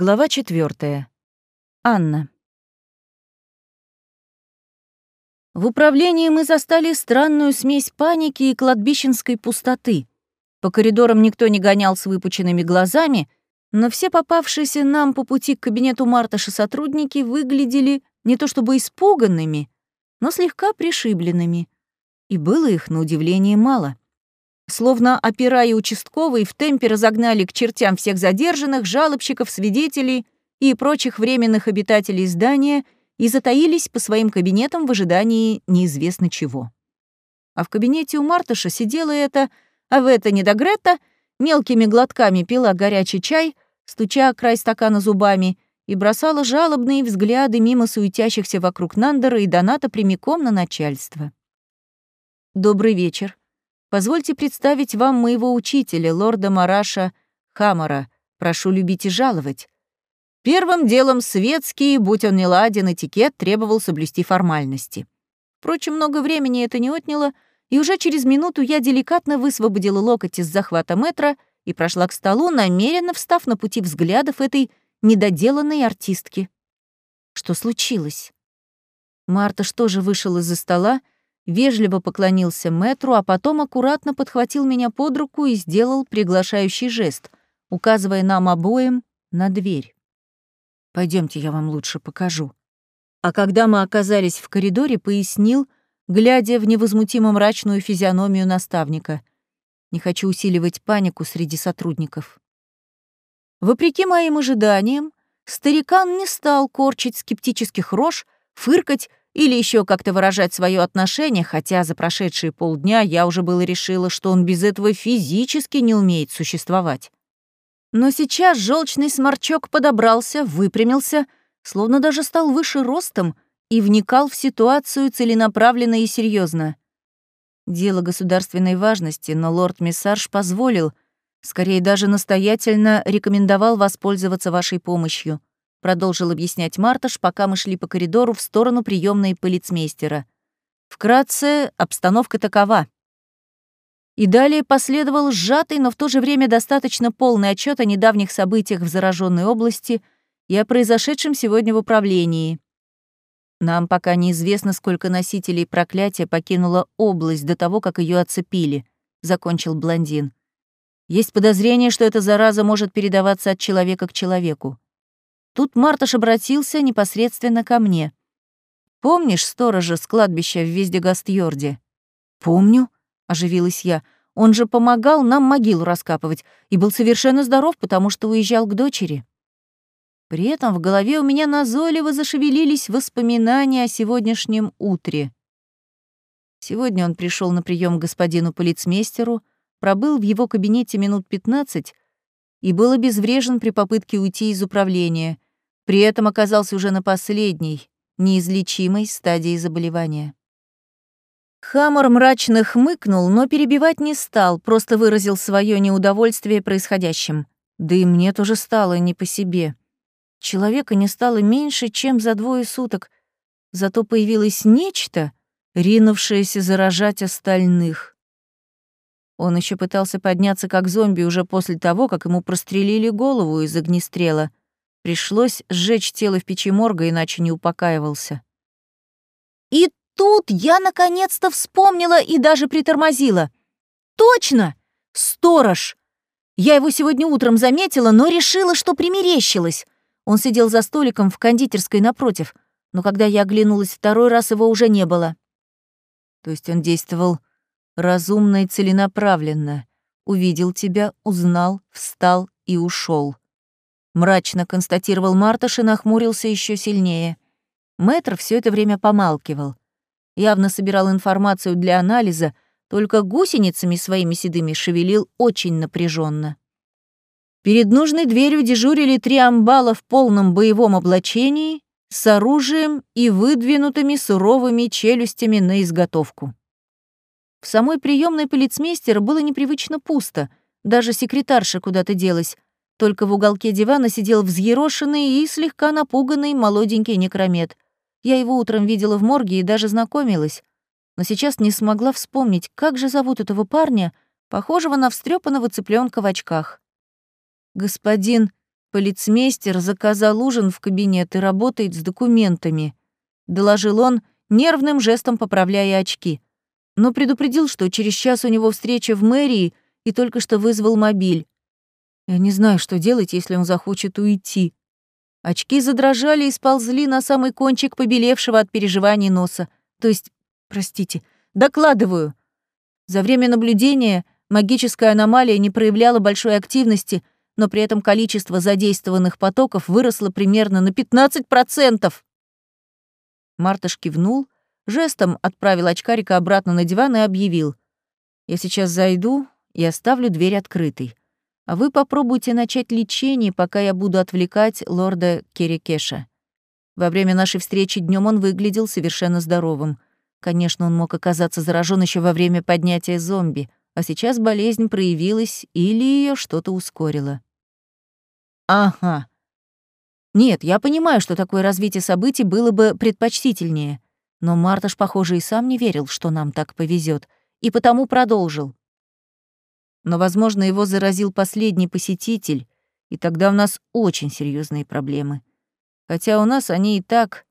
Глава четвертая. Анна. В управлении мы застали странную смесь паники и кладбищенской пустоты. По коридорам никто не гонял с выпученными глазами, но все попавшиеся нам по пути к кабинету Марташа сотрудники выглядели не то чтобы испуганными, но слегка пришибленными. И было их, на удивление, мало. Словно опера и участковые в темпе разогнали к чертям всех задержанных, жалобщиков, свидетелей и прочих временных обитателей здания и затаились по своим кабинетам в ожидании неизвестно чего. А в кабинете у Мартыша сидела эта, а в это недогрета, мелкими глотками пила горячий чай, стуча край стакана зубами, и бросала жалобные взгляды мимо суетящихся вокруг Нандера и Доната прямиком на начальство. «Добрый вечер», Позвольте представить вам моего учителя, лорда Мараша Хамара. Прошу любить и жаловать. Первым делом светский, будь он не ладен, этикет требовал соблюсти формальности. Впрочем, много времени это не отняло, и уже через минуту я деликатно высвободила локоть из захвата метра и прошла к столу, намеренно встав на пути взглядов этой недоделанной артистки. Что случилось? Марта что же вышел из-за стола, вежливо поклонился мэтру, а потом аккуратно подхватил меня под руку и сделал приглашающий жест, указывая нам обоим на дверь. Пойдемте, я вам лучше покажу». А когда мы оказались в коридоре, пояснил, глядя в невозмутимо мрачную физиономию наставника. «Не хочу усиливать панику среди сотрудников». Вопреки моим ожиданиям, старикан не стал корчить скептических рож, фыркать или еще как-то выражать свое отношение, хотя за прошедшие полдня я уже было решила, что он без этого физически не умеет существовать. Но сейчас желчный сморчок подобрался, выпрямился, словно даже стал выше ростом и вникал в ситуацию целенаправленно и серьезно. Дело государственной важности, но лорд Миссарж позволил, скорее даже настоятельно рекомендовал воспользоваться вашей помощью продолжил объяснять Марташ, пока мы шли по коридору в сторону приемной полицмейстера. Вкратце, обстановка такова. И далее последовал сжатый, но в то же время достаточно полный отчет о недавних событиях в зараженной области и о произошедшем сегодня в управлении. Нам пока неизвестно, сколько носителей проклятия покинуло область до того, как ее оцепили, закончил блондин. Есть подозрение, что эта зараза может передаваться от человека к человеку. Тут Марташ обратился непосредственно ко мне. «Помнишь сторожа с кладбища в Вездегастьорде?» «Помню», — оживилась я. «Он же помогал нам могилу раскапывать и был совершенно здоров, потому что уезжал к дочери». При этом в голове у меня назойливо зашевелились воспоминания о сегодняшнем утре. Сегодня он пришел на прием к господину полицмейстеру, пробыл в его кабинете минут пятнадцать и был обезврежен при попытке уйти из управления — при этом оказался уже на последней, неизлечимой стадии заболевания. Хаммер мрачно хмыкнул, но перебивать не стал, просто выразил свое неудовольствие происходящим. Да и мне тоже стало не по себе. Человека не стало меньше, чем за двое суток, зато появилось нечто, ринувшееся заражать остальных. Он еще пытался подняться как зомби уже после того, как ему прострелили голову из огнестрела, Пришлось сжечь тело в печи морга, иначе не упокаивался. И тут я наконец-то вспомнила и даже притормозила. Точно! Сторож! Я его сегодня утром заметила, но решила, что примерещилась. Он сидел за столиком в кондитерской напротив, но когда я оглянулась второй раз, его уже не было. То есть он действовал разумно и целенаправленно. Увидел тебя, узнал, встал и ушел мрачно констатировал Марташ и нахмурился еще сильнее. Мэтр все это время помалкивал. Явно собирал информацию для анализа, только гусеницами своими седыми шевелил очень напряженно. Перед нужной дверью дежурили три амбала в полном боевом облачении, с оружием и выдвинутыми суровыми челюстями на изготовку. В самой приемной полицмейстера было непривычно пусто, даже секретарша куда-то делась, только в уголке дивана сидел взъерошенный и слегка напуганный молоденький некромет. Я его утром видела в морге и даже знакомилась, но сейчас не смогла вспомнить, как же зовут этого парня, похожего на встрепанного цыпленка в очках. «Господин Полицмейстер заказал ужин в кабинет и работает с документами, доложил он, нервным жестом поправляя очки. Но предупредил, что через час у него встреча в мэрии и только что вызвал мобиль. Я не знаю, что делать, если он захочет уйти. Очки задрожали и сползли на самый кончик побелевшего от переживаний носа. То есть, простите, докладываю. За время наблюдения магическая аномалия не проявляла большой активности, но при этом количество задействованных потоков выросло примерно на 15%. Мартыш кивнул, жестом отправил очкарика обратно на диван и объявил. «Я сейчас зайду и оставлю дверь открытой. А вы попробуйте начать лечение, пока я буду отвлекать лорда Керекеша. Во время нашей встречи днем он выглядел совершенно здоровым. Конечно, он мог оказаться заражен еще во время поднятия зомби, а сейчас болезнь проявилась или ее что-то ускорило. Ага. Нет, я понимаю, что такое развитие событий было бы предпочтительнее, но Марташ, похоже, и сам не верил, что нам так повезет, и потому продолжил но, возможно, его заразил последний посетитель, и тогда у нас очень серьезные проблемы. Хотя у нас они и так...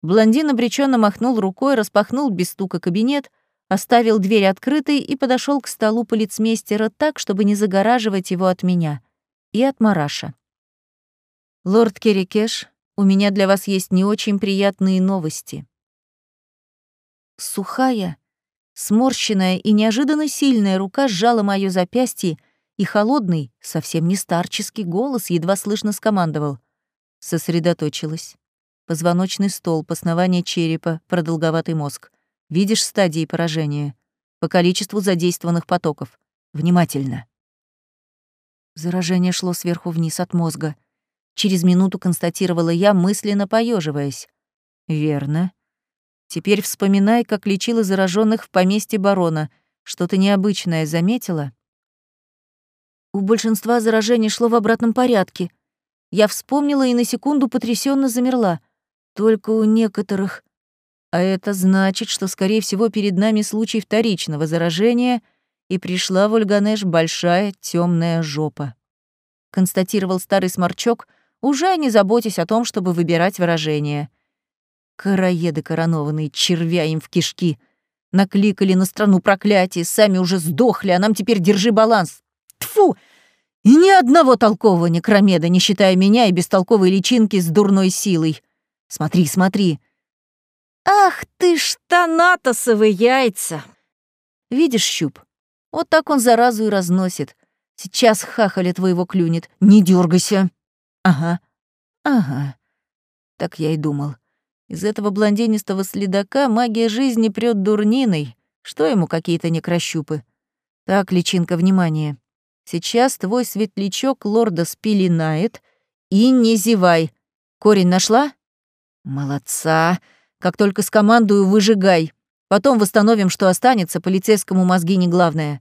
Блондин обреченно махнул рукой, распахнул без стука кабинет, оставил дверь открытой и подошел к столу полицмейстера так, чтобы не загораживать его от меня. И от Мараша. «Лорд Керрикеш, у меня для вас есть не очень приятные новости». Сухая, Сморщенная и неожиданно сильная рука сжала моё запястье, и холодный, совсем не старческий голос едва слышно скомандовал. Сосредоточилась. Позвоночный столб, основание черепа, продолговатый мозг. Видишь стадии поражения. По количеству задействованных потоков. Внимательно. Заражение шло сверху вниз от мозга. Через минуту констатировала я, мысленно поеживаясь. Верно. Теперь вспоминай, как лечила зараженных в поместье барона. Что-то необычное заметила? У большинства заражений шло в обратном порядке. Я вспомнила и на секунду потрясенно замерла. Только у некоторых... А это значит, что, скорее всего, перед нами случай вторичного заражения, и пришла в Ольганеш большая темная жопа. Констатировал старый сморчок, уже не заботясь о том, чтобы выбирать выражение — Караеды коронованные, червя им в кишки. Накликали на страну проклятие, сами уже сдохли, а нам теперь держи баланс. Тфу! И ни одного толкового некромеда, не считая меня и бестолковой личинки с дурной силой. Смотри, смотри. Ах ты ж танатосовые яйца! Видишь, щуп? Вот так он заразу и разносит. Сейчас хахаля твоего клюнет. Не дергайся. Ага, ага. Так я и думал. Из этого блондинистого следака магия жизни прёт дурниной. Что ему какие-то некращупы? Так, личинка, внимание. Сейчас твой светлячок лорда спеленает, и не зевай. Корень нашла? Молодца. Как только скомандую, выжигай. Потом восстановим, что останется, полицейскому мозги не главное.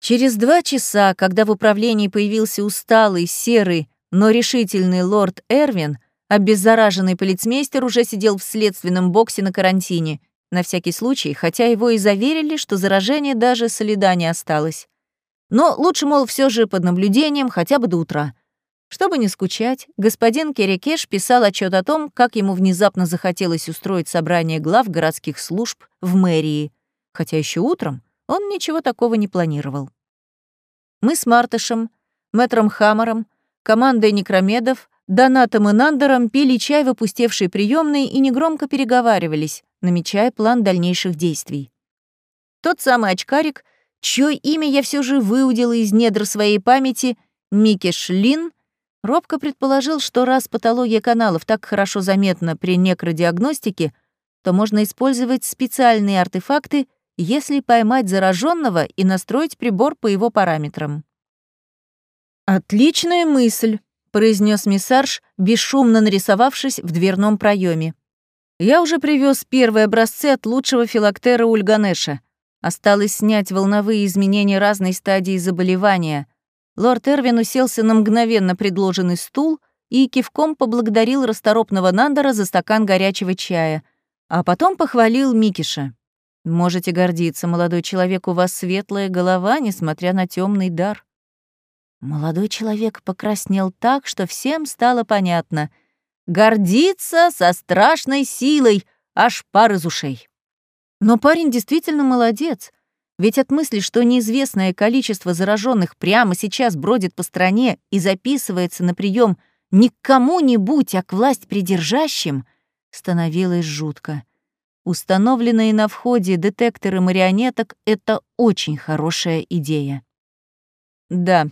Через два часа, когда в управлении появился усталый, серый, но решительный лорд Эрвин, Обеззараженный полицмейстер уже сидел в следственном боксе на карантине, на всякий случай, хотя его и заверили, что заражения даже следа не осталось. Но лучше, мол, все же под наблюдением хотя бы до утра. Чтобы не скучать, господин Керекеш писал отчет о том, как ему внезапно захотелось устроить собрание глав городских служб в мэрии, хотя еще утром он ничего такого не планировал. Мы с Мартышем, мэтром Хаммером, командой некромедов Донатом и Нандером пили чай в опустевшей приемной и негромко переговаривались, намечая план дальнейших действий. Тот самый очкарик, чье имя я все же выудила из недр своей памяти, Микки Шлин, робко предположил, что раз патология каналов так хорошо заметна при некродиагностике, то можно использовать специальные артефакты, если поймать зараженного и настроить прибор по его параметрам. Отличная мысль произнес миссарж, бесшумно нарисовавшись в дверном проеме. Я уже привез первые образцы от лучшего филактера Ульганеша. Осталось снять волновые изменения разной стадии заболевания. Лорд Эрвин уселся на мгновенно предложенный стул и кивком поблагодарил расторопного Нандера за стакан горячего чая, а потом похвалил Микиша. «Можете гордиться, молодой человек, у вас светлая голова, несмотря на темный дар». Молодой человек покраснел так, что всем стало понятно. Гордится со страшной силой, аж пар из ушей. Но парень действительно молодец. Ведь от мысли, что неизвестное количество зараженных прямо сейчас бродит по стране и записывается на прием не к кому-нибудь, а к власть придержащим, становилось жутко. Установленные на входе детекторы марионеток — это очень хорошая идея. Да,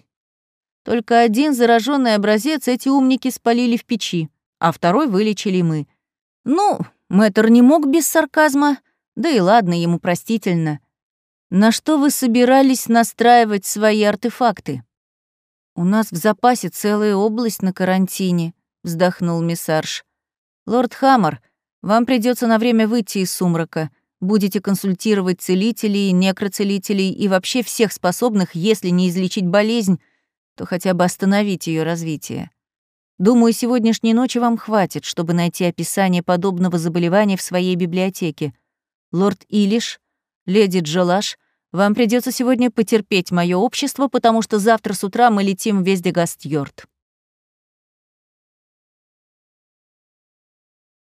только один зараженный образец эти умники спалили в печи, а второй вылечили мы. Ну, мэтр не мог без сарказма, да и ладно, ему простительно. На что вы собирались настраивать свои артефакты? У нас в запасе целая область на карантине, вздохнул миссарж. Лорд Хаммер, вам придется на время выйти из сумрака. Будете консультировать целителей, некроцелителей и вообще всех способных, если не излечить болезнь, то хотя бы остановить ее развитие. Думаю, сегодняшней ночи вам хватит, чтобы найти описание подобного заболевания в своей библиотеке. Лорд Илиш, леди Джолаш, вам придется сегодня потерпеть мое общество, потому что завтра с утра мы летим в Вездегаст-Йорд.